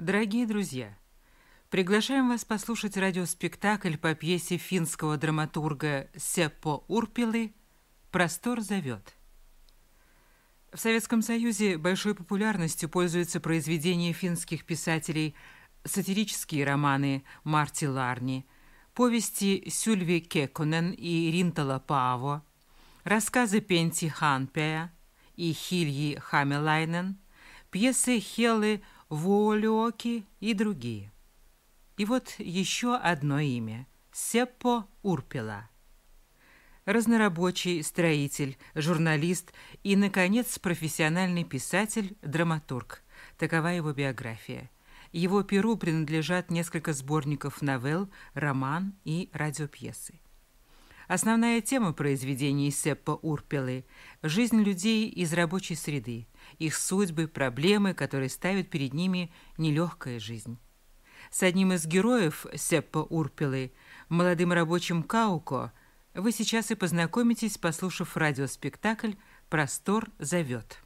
Дорогие друзья, приглашаем вас послушать радиоспектакль по пьесе финского драматурга Сеппо Урпилы «Простор зовет». В Советском Союзе большой популярностью пользуются произведения финских писателей сатирические романы Марти Ларни, повести Сюльви Кекунен и Ринтала Пааво, рассказы Пенти Ханпея и Хильи Хамелайнен, пьесы Хеллы Вуолиоки и другие. И вот еще одно имя – Сеппо Урпила – разнорабочий, строитель, журналист и, наконец, профессиональный писатель, драматург. Такова его биография. Его перу принадлежат несколько сборников новелл, роман и радиопьесы. Основная тема произведений Сеппа Урпелы – жизнь людей из рабочей среды, их судьбы, проблемы, которые ставят перед ними нелегкая жизнь. С одним из героев Сеппа Урпелы, молодым рабочим Кауко – вы сейчас и познакомитесь, послушав радиоспектакль «Простор зовет».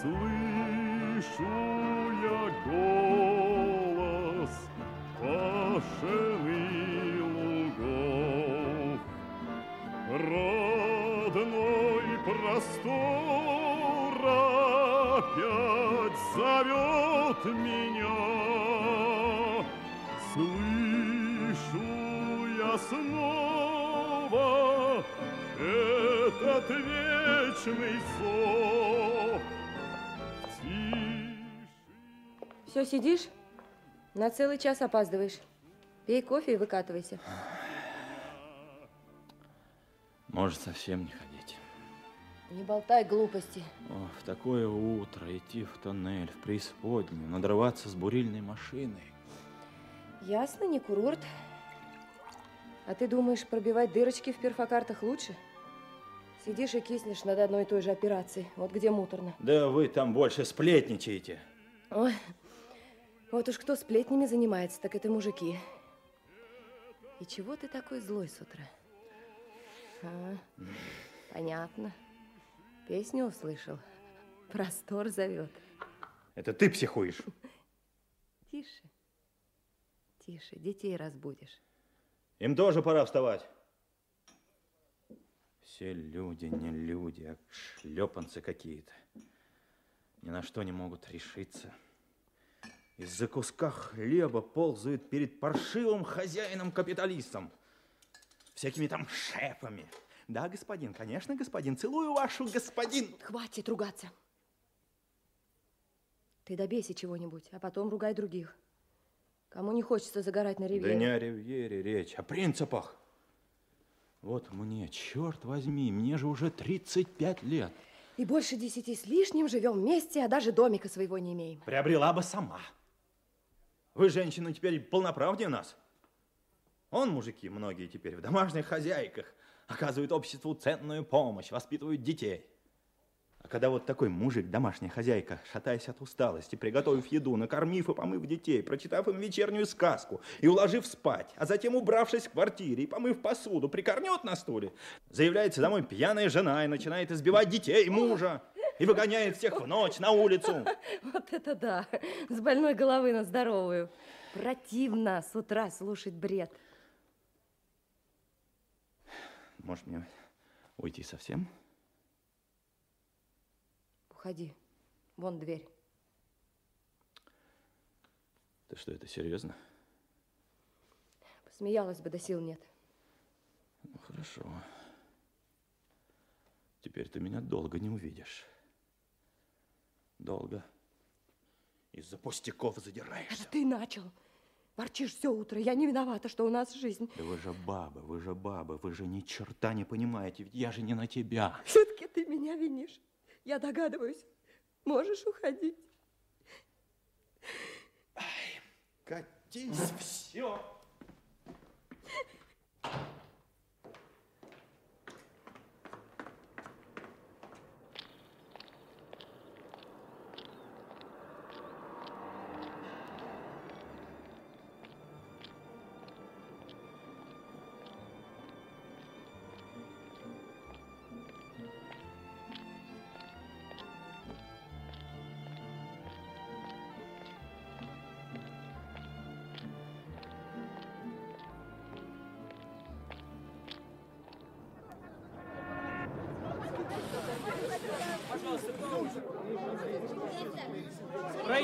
Слышь! слышу я голос пашины лугов. Родной простор опять зовет меня. Слышу снова этот вечный зов. Все, сидишь? На целый час опаздываешь. Пей кофе и выкатывайся. Может, совсем не ходить. Не болтай глупости. О, в такое утро идти в тоннель, в преисподнюю, надрываться с бурильной машиной. Ясно, не курорт. А ты думаешь, пробивать дырочки в перфокартах лучше? Сидишь и киснешь над одной и той же операцией. Вот где муторно. Да вы там больше сплетничаете. Ой, вот уж кто сплетнями занимается, так это мужики. И чего ты такой злой с утра? А, понятно. Песню услышал. Простор зовет. Это ты психуешь. Тише. Тише, детей разбудишь. Им тоже пора вставать. Все люди, не люди, а шлепанцы какие-то. Ни на что не могут решиться из-за куска хлеба ползают перед паршивым хозяином-капиталистом. Всякими там шефами. Да, господин, конечно, господин. Целую вашу, господин. Хватит ругаться. Ты добейся чего-нибудь, а потом ругай других. Кому не хочется загорать на ривьере? Да не о ривьере речь, о принципах. Вот мне, черт возьми, мне же уже 35 лет. И больше десяти с лишним живем вместе, а даже домика своего не имеем. Приобрела бы сама. Вы, женщины, теперь полноправнее нас. Он, мужики, многие теперь в домашних хозяйках, оказывают обществу ценную помощь, воспитывают детей. Когда вот такой мужик, домашняя хозяйка, шатаясь от усталости, приготовив еду, накормив и помыв детей, прочитав им вечернюю сказку и уложив спать, а затем убравшись в квартире и помыв посуду, прикорнет на стуле, заявляется домой пьяная жена и начинает избивать детей, мужа и выгоняет всех в ночь на улицу. Вот это да, с больной головы на здоровую. Противно с утра слушать бред. Может, мне уйти совсем? Уходи. Вон дверь. Ты что, это серьезно? Посмеялась бы, да сил нет. Ну, хорошо. Теперь ты меня долго не увидишь. Долго. Из-за пустяков задираешься. Это ты начал. Ворчишь все утро. Я не виновата, что у нас жизнь. Да вы же бабы, вы же бабы, вы же ни черта не понимаете, ведь я же не на тебя. Все-таки ты меня винишь. Я догадываюсь. Можешь уходить. Ай, катись, все.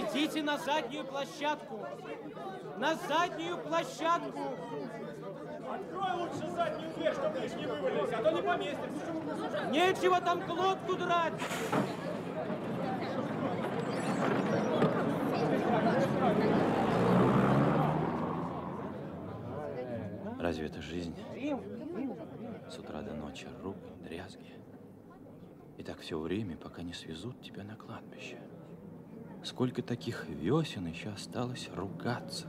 Идите на заднюю площадку. На заднюю площадку. Открой лучше заднюю дверь, чтобы лишние вывалились, а то не поместится. Нечего там глотку драть. Разве это жизнь? С утра до ночи ругань, дрязги. И так все время, пока не свезут тебя на кладбище. Сколько таких весен еще осталось ругаться?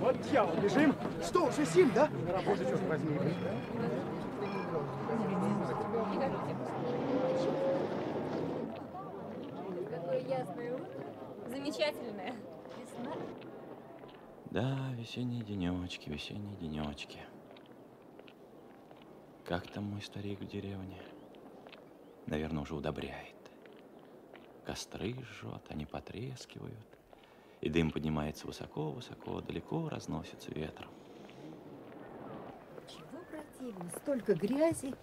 Вот дьявол, бежим. Что, уже семь, да? Боже, черт возьми. Какое ясное утро. Замечательное. Весна. Да, весенние денечки, весенние денечки. Как там мой старик в деревне? Наверное, уже удобряет. Костры жжет, они потрескивают. И дым поднимается высоко-высоко, далеко разносится ветром. Чего противно? Столько грязи.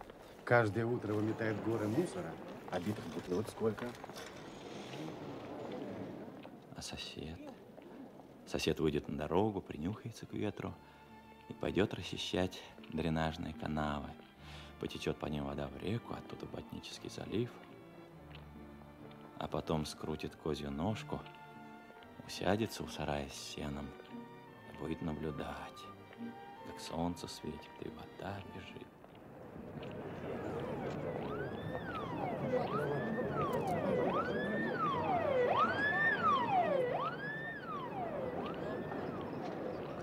Каждое утро выметает горы мусора, а битых бутылок сколько? А сосед? Сосед выйдет на дорогу, принюхается к ветру и пойдет расчищать дренажные канавы. Потечет по ним вода в реку, оттуда Ботнический залив. А потом скрутит козью ножку, усядется у сарая с сеном и будет наблюдать, как солнце светит и вода бежит.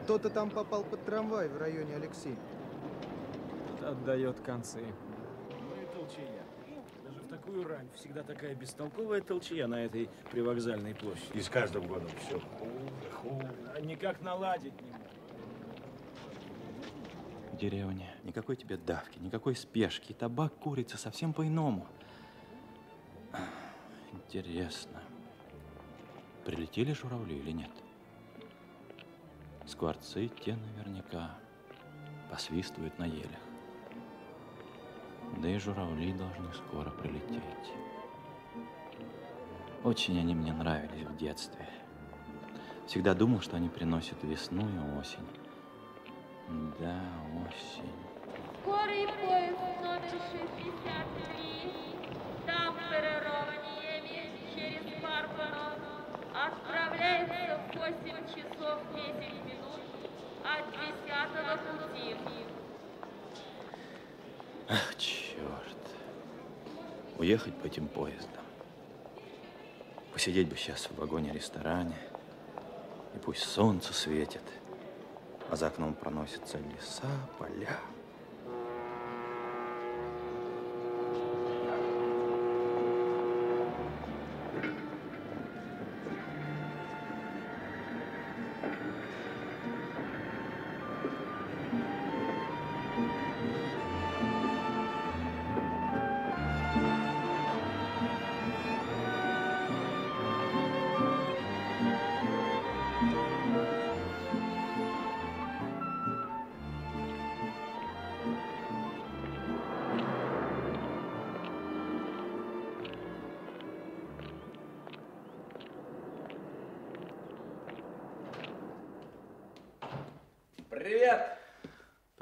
Кто-то там попал под трамвай в районе Алексея. Отдает концы. Ну и толчая. Даже в такую рань всегда такая бестолковая толчая на этой привокзальной площади. И с каждым годом все хуже, хуже. А никак наладить не могут. В деревне никакой тебе давки, никакой спешки. Табак курится совсем по-иному. Интересно, прилетели журавли или нет? Скворцы те наверняка посвистывают на елях. Да и журавли должны скоро прилететь. Очень они мне нравились в детстве. Всегда думал, что они приносят весну и осень. Да, осень. Скорий поїзд номер 63, там перерованиями через Марборо, отправляется в 8 часов 10 минут от 10 пути. Ах, черт. Уехать по этим поездам. Посидеть бы сейчас в вагоне-ресторане. И пусть солнце светит, а за окном проносятся леса, поля.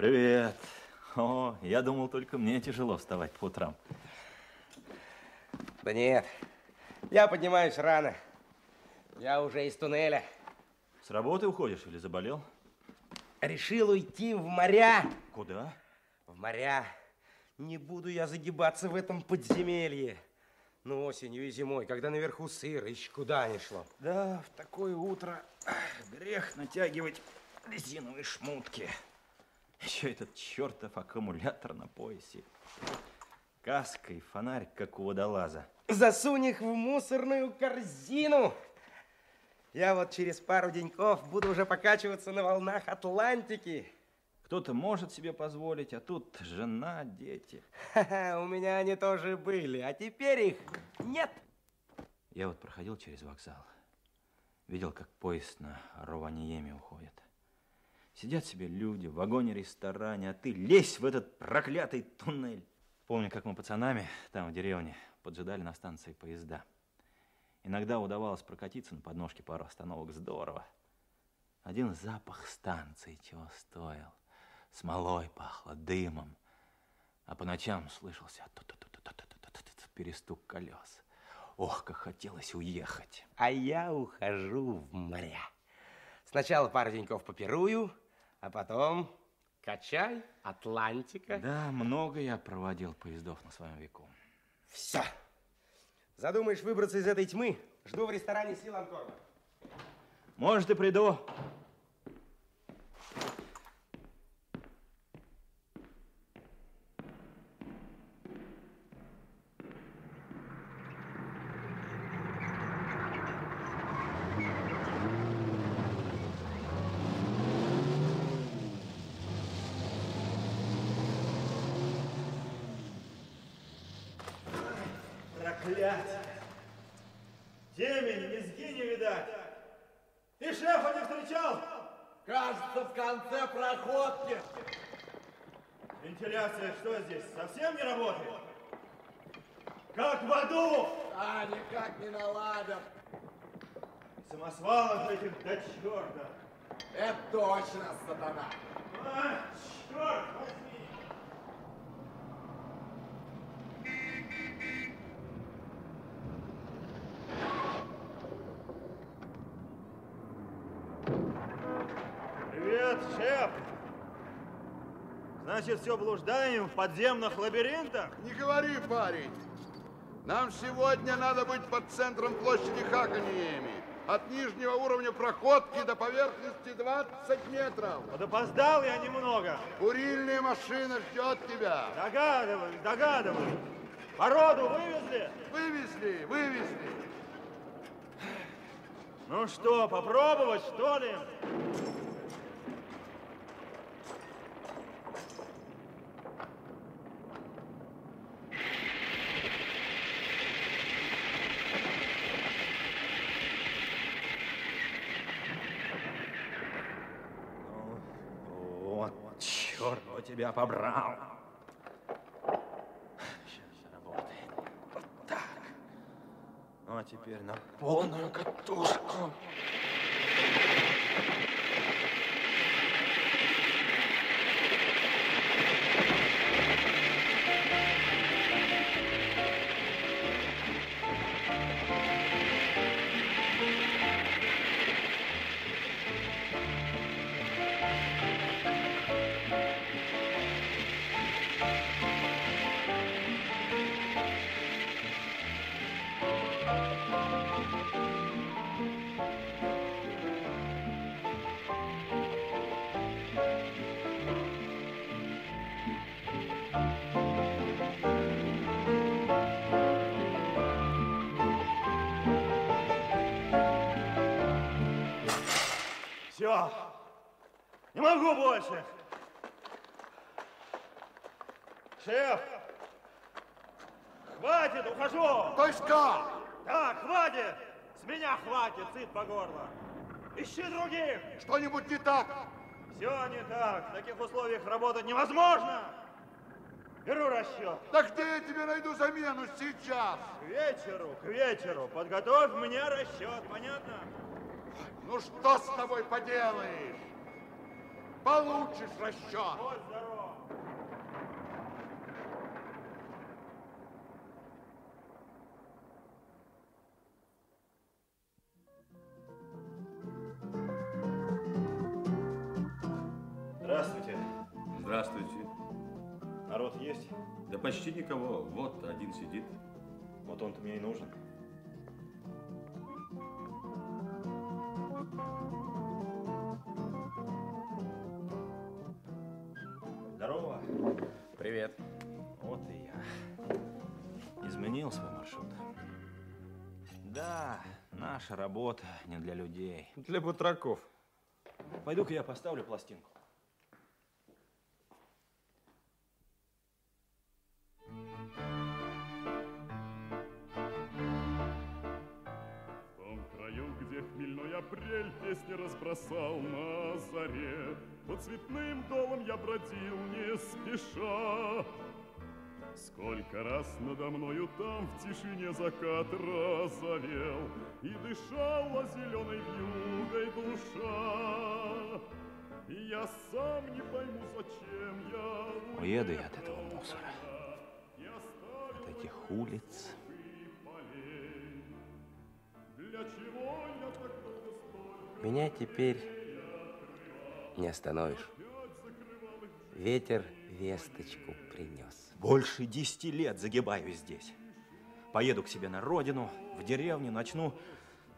Привет. О, я думал, только мне тяжело вставать по утрам. Да нет, я поднимаюсь рано. Я уже из туннеля. С работы уходишь или заболел? Решил уйти в моря. Куда? В моря. Не буду я загибаться в этом подземелье. Ну, осенью и зимой, когда наверху сыро, еще куда ни шло. Да, в такое утро грех натягивать резиновые шмутки. Еще этот чертов аккумулятор на поясе. Каска и фонарь, как у водолаза. Засунь их в мусорную корзину. Я вот через пару деньков буду уже покачиваться на волнах Атлантики. Кто-то может себе позволить, а тут жена, дети. Ха-ха, у меня они тоже были, а теперь их нет. Я вот проходил через вокзал. Видел, как поезд на Рованиеме уходит. Сидят себе люди в вагоне-ресторане, а ты лезь в этот проклятый туннель. Помню, как мы пацанами там в деревне поджидали на станции поезда. Иногда удавалось прокатиться на подножке пару остановок. Здорово. Один запах станции чего стоил. Смолой пахло, дымом. А по ночам слышался перестук колес. Ох, как хотелось уехать. А я ухожу в моря. Сначала пару деньков попирую, а потом качай, Атлантика. Да, много я проводил поездов на своем веку. Все. Задумаешь выбраться из этой тьмы? Жду в ресторане Силанкорна. Может, и приду. Проклятие! Темень, низги не видать. Ты шефа не встречал? Кажется, в конце проходки. Вентиляция что здесь, совсем не работает? Как в аду! А, никак не наладят. Самосвалов этих до черта. Это точно, сатана. А, черт возьми! Привет, шеф! Значит, все блуждаем в подземных лабиринтах? Не говори, парень. Нам сегодня надо быть под центром площади Хаканьеми. От нижнего уровня проходки до поверхности 20 метров. Вот опоздал я немного. Курильная машина ждет тебя. Догадываюсь, догадываюсь. Породу вывезли? Вывезли, вывезли. Ну что, попробовать, что ли? Вот, черт бы побрал. Сейчас работает. Вот так. Ну, а теперь на полную катушку. Могу больше. Шеф! Хватит, ухожу! То есть как? Так, хватит! С меня хватит, сыт по горло. Ищи других! Что-нибудь не так? Все не так. В таких условиях работать невозможно. Беру расчет. Так где я тебе найду замену сейчас? К вечеру, к вечеру. Подготовь мне расчет, понятно? Ну что с тобой поделаешь? Получишь расчет. Здравствуйте. Здравствуйте. Народ есть? Да почти никого. Вот один сидит. Вот он-то мне и нужен. Привет. Вот и я. Изменил свой маршрут. Да, наша работа не для людей. Для батраков. Пойду-ка я поставлю пластинку. Апрель песни разбросал на заре, По цветным долам я бродил не спеша. Сколько раз надо мною там в тишине закат разовел, И дышала зеленой вьюгой душа. И я сам не пойму, зачем я Уеду я от этого мусора, от этих улиц. Для чего Меня теперь не остановишь. Ветер весточку принес. Больше десяти лет загибаю здесь. Поеду к себе на родину, в деревню, начну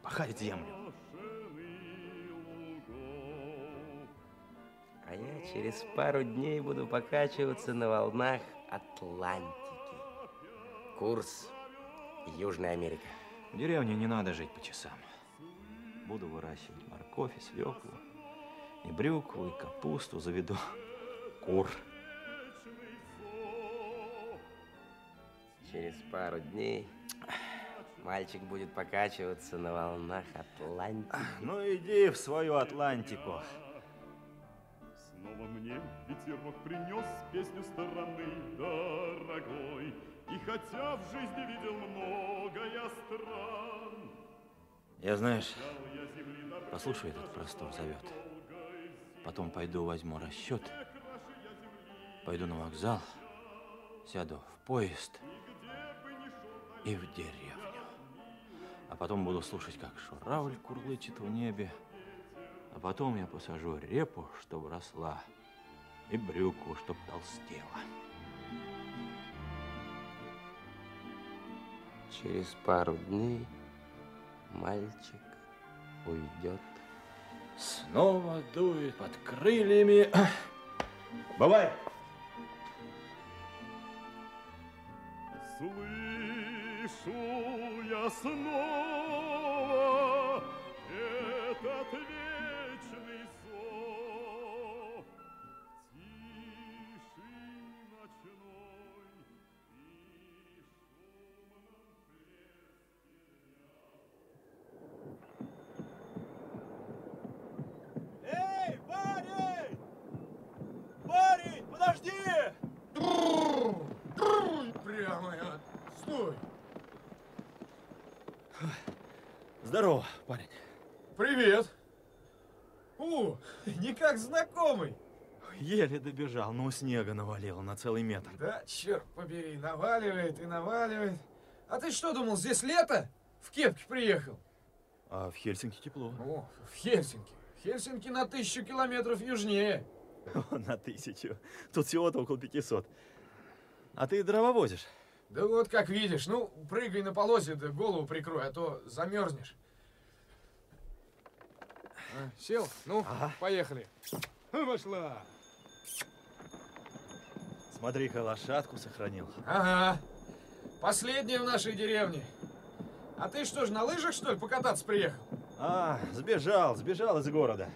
пахать землю. А я через пару дней буду покачиваться на волнах Атлантики. Курс Южная Америка. В деревне не надо жить по часам. Буду выращивать морковь и свеклу, и брюкву, и капусту, заведу кур. Через пару дней мальчик будет покачиваться на волнах Атлантики. Ну иди в свою Атлантику. Снова мне ветерок принес песню стороны дорогой. И хотя в жизни видел много я стран, Я, знаешь, послушай, этот простор зовет. Потом пойду возьму расчет, пойду на вокзал, сяду в поезд и в деревню. А потом буду слушать, как журавль курлычет в небе. А потом я посажу репу, чтобы росла, и брюкву, чтоб толстела. Через пару дней мальчик уйдет. Снова дует под крыльями. Бывай! слышу я снова Стой. Здорово, парень. Привет. О, не как знакомый. Еле добежал, но снега навалило на целый метр. Да, черт побери, наваливает и наваливает. А ты что думал, здесь лето? В кепке приехал. А в Хельсинки тепло. О, в Хельсинки. Хельсинки на тысячу километров южнее. На тысячу. Тут всего-то около 500. А ты дрова возишь? Да вот как видишь, ну, прыгай на полосе, да голову прикрой, а то замерзнешь. А, сел? Ну, поехали. Пошла. Смотри-ка, лошадку сохранил. Ага. Последняя в нашей деревне. А ты что ж, на лыжах, что ли, покататься приехал? А, сбежал, сбежал из города.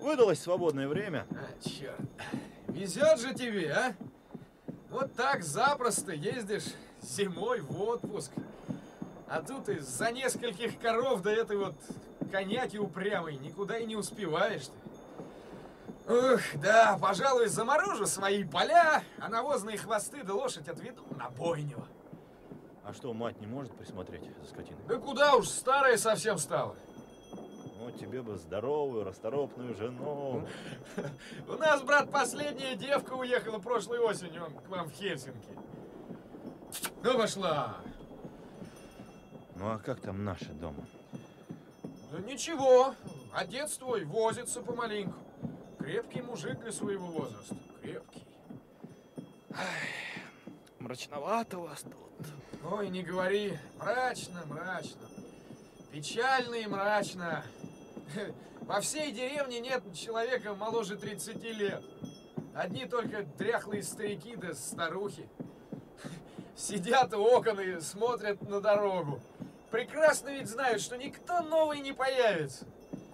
Выдалось свободное время. А, черт. Везет же тебе, а? Вот так запросто ездишь зимой в отпуск. А тут из-за нескольких коров до этой вот коняки упрямой никуда и не успеваешь ты. Ух, да, пожалуй, заморожу свои поля, а навозные хвосты да лошадь отведу на бойню. А что, мать не может присмотреть за скотиной? Да куда уж, старая совсем стала. Ну, тебе бы здоровую, расторопную жену. У нас, брат, последняя девка уехала прошлой осенью к вам в Хельсинки. Ну, пошла. Ну, а как там наши дома? Да ничего, отец твой возится помаленьку. Крепкий мужик для своего возраста. Крепкий. Мрачновато у вас тут. Ой, не говори. Мрачно, мрачно. Печально и мрачно. Во всей деревне нет человека моложе 30 лет. Одни только дряхлые старики да старухи. Сидят у окон и смотрят на дорогу. Прекрасно ведь знают, что никто новый не появится.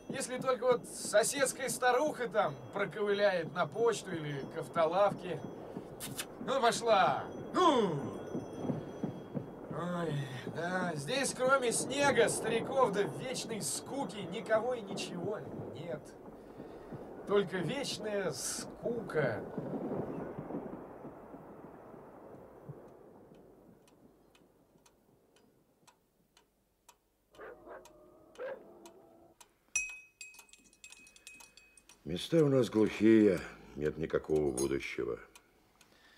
Если только вот соседская старуха там проковыляет на почту или к автолавке. Ну, пошла. Ну! Ой, да, здесь кроме снега, стариков да вечной скуки никого и ничего нет. Только вечная скука. Места у нас глухие, нет никакого будущего.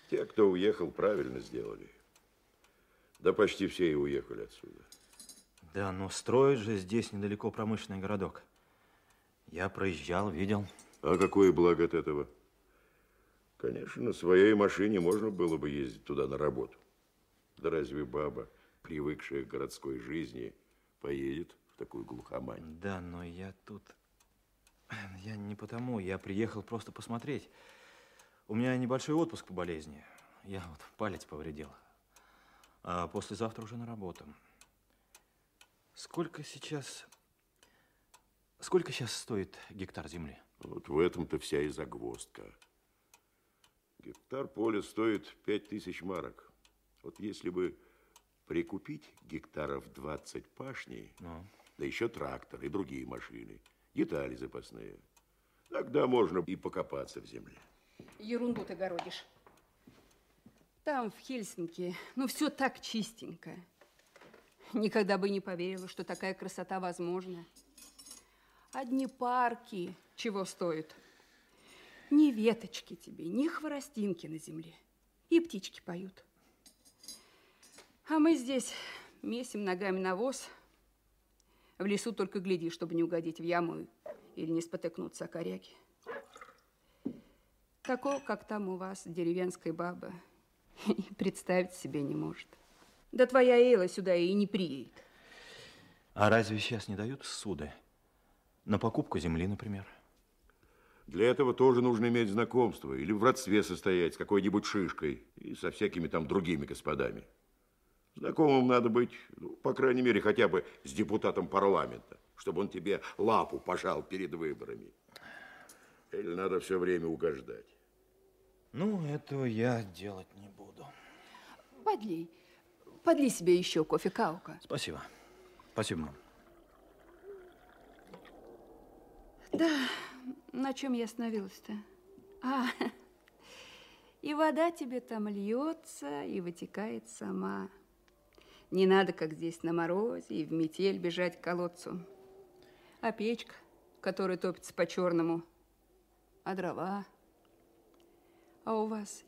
Те, кто уехал, правильно сделали. Да почти все и уехали отсюда. Да, но строят же здесь недалеко промышленный городок. Я проезжал, видел. А какое благо от этого? Конечно, на своей машине можно было бы ездить туда на работу. Да разве баба, привыкшая к городской жизни, поедет в такую глухомань? Да, но я тут... Я не потому, я приехал просто посмотреть. У меня небольшой отпуск по болезни. Я вот палец повредил. А послезавтра уже на работу. Сколько сейчас... Сколько сейчас стоит гектар земли? Вот в этом-то вся и загвоздка. Гектар поля стоит пять тысяч марок. Вот если бы прикупить гектаров 20 пашней, Ну? да еще трактор и другие машины, детали запасные, тогда можно и покопаться в земле. Ерунду ты городишь. Там, в Хельсинки, ну, все так чистенько. Никогда бы не поверила, что такая красота возможна. Одни парки чего стоят. Ни веточки тебе, ни хворостинки на земле. И птички поют. А мы здесь месим ногами навоз. В лесу только гляди, чтобы не угодить в яму или не спотыкнуться о коряги. Такого, как там у вас, деревенская баба, и представить себе не может. Да твоя Эйла сюда и не приедет. А разве сейчас не дают суды? На покупку земли, например? Для этого тоже нужно иметь знакомство или в родстве состоять с какой-нибудь шишкой и со всякими там другими господами. Знакомым надо быть, ну, по крайней мере, хотя бы с депутатом парламента, чтобы он тебе лапу пожал перед выборами. Или надо все время угождать. Ну, этого я делать не буду. Подлей. Подлей себе еще кофе каука. Спасибо. Спасибо, мам. Да, на чем я остановилась-то? А, и вода тебе там льется и вытекает сама. Не надо, как здесь, на морозе и в метель бежать к колодцу. А печка, которая топится по-черному, а дрова. А у вас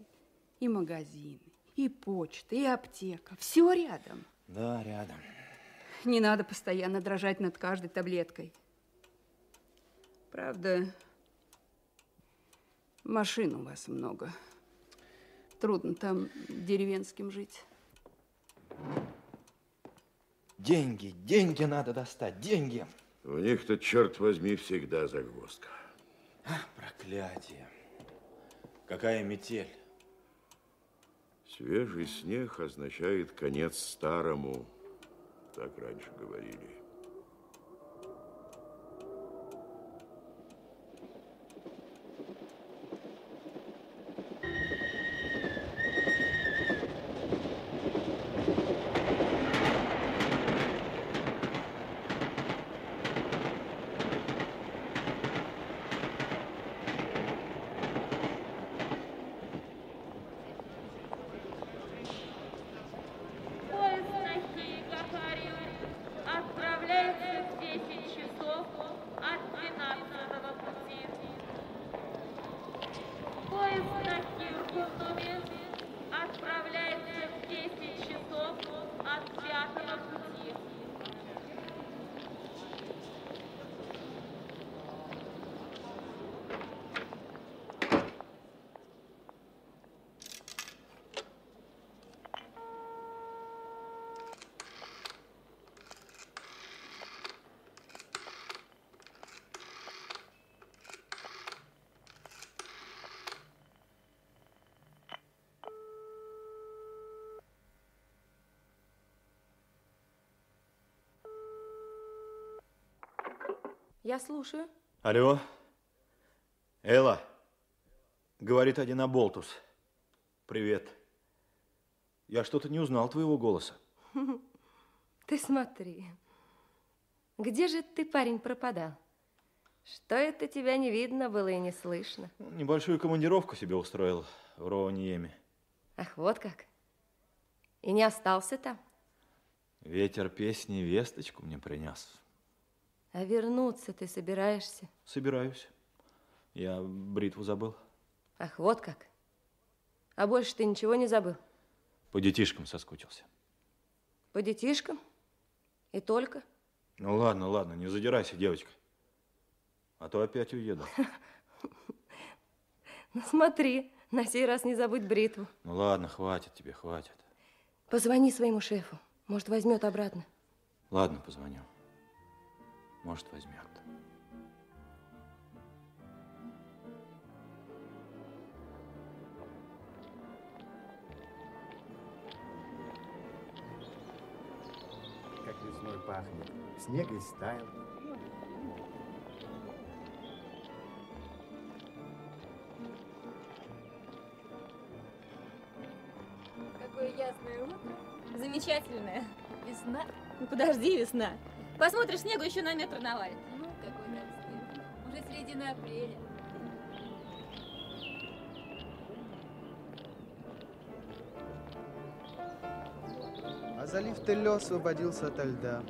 и магазин, и почта, и аптека. Все рядом. Да, рядом. Не надо постоянно дрожать над каждой таблеткой. Правда, машин у вас много. Трудно там деревенским жить. Деньги, деньги надо достать, деньги. У них-то, черт возьми, всегда загвоздка. Проклятие. Какая метель. Свежий снег означает конец старому. Так раньше говорили. Поезд на Киев-Гагарию отправляется в 10 часов от 12 пути. Поезд на Киргундуме отправляется в 10 часов от 5 пути. Я слушаю. Алло. Элла. Говорит один Аболтус. Привет. Я что-то не узнал твоего голоса. Ты смотри. Где же ты, парень, пропадал? Что это тебя не видно было и не слышно? Небольшую командировку себе устроил в Рованиеме. Ах, вот как. И не остался там? Ветер песни весточку мне принес. А вернуться ты собираешься? Собираюсь. Я бритву забыл. Ах, вот как. А больше ты ничего не забыл? По детишкам соскучился. По детишкам? И только? Ну ладно, ладно, не задирайся, девочка. А то опять уеду. Ну смотри, на сей раз не забудь бритву. Ну ладно, хватит тебе, хватит. Позвони своему шефу. Может, возьмет обратно. Ладно, позвоню. Может, возьмет. Как весной пахнет. Снег истаял. Какое ясное утро. Замечательное. Весна. Ну подожди, весна. Посмотришь, снегу еще на метр навалит. Ну, какой там снег. Уже середина апреля. А залив Теллё освободился ото льда.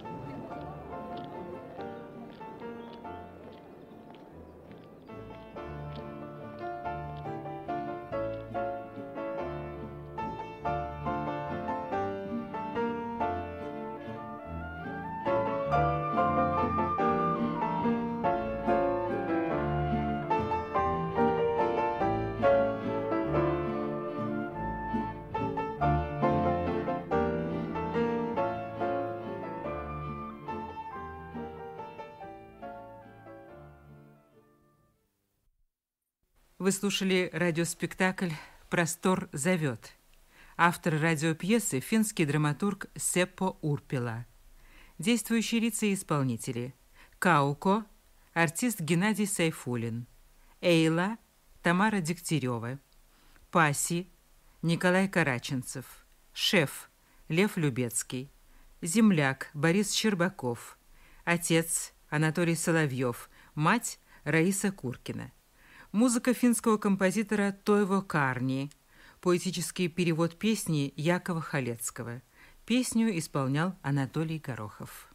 Вы слушали радиоспектакль «Простор зовет». Автор радиопьесы – финский драматург Сеппо Урпила. Действующие лица и исполнители. Кауко – артист Геннадий Сайфулин. Эйла – Тамара Дегтярева. Паси – Николай Караченцев. Шеф – Лев Любецкий. Земляк – Борис Щербаков. Отец – Анатолий Соловьев. Мать – Раиса Куркина. Музыка финского композитора Тойво Карни. Поэтический перевод песни Якова Халецкого. Песню исполнял Анатолий Горохов.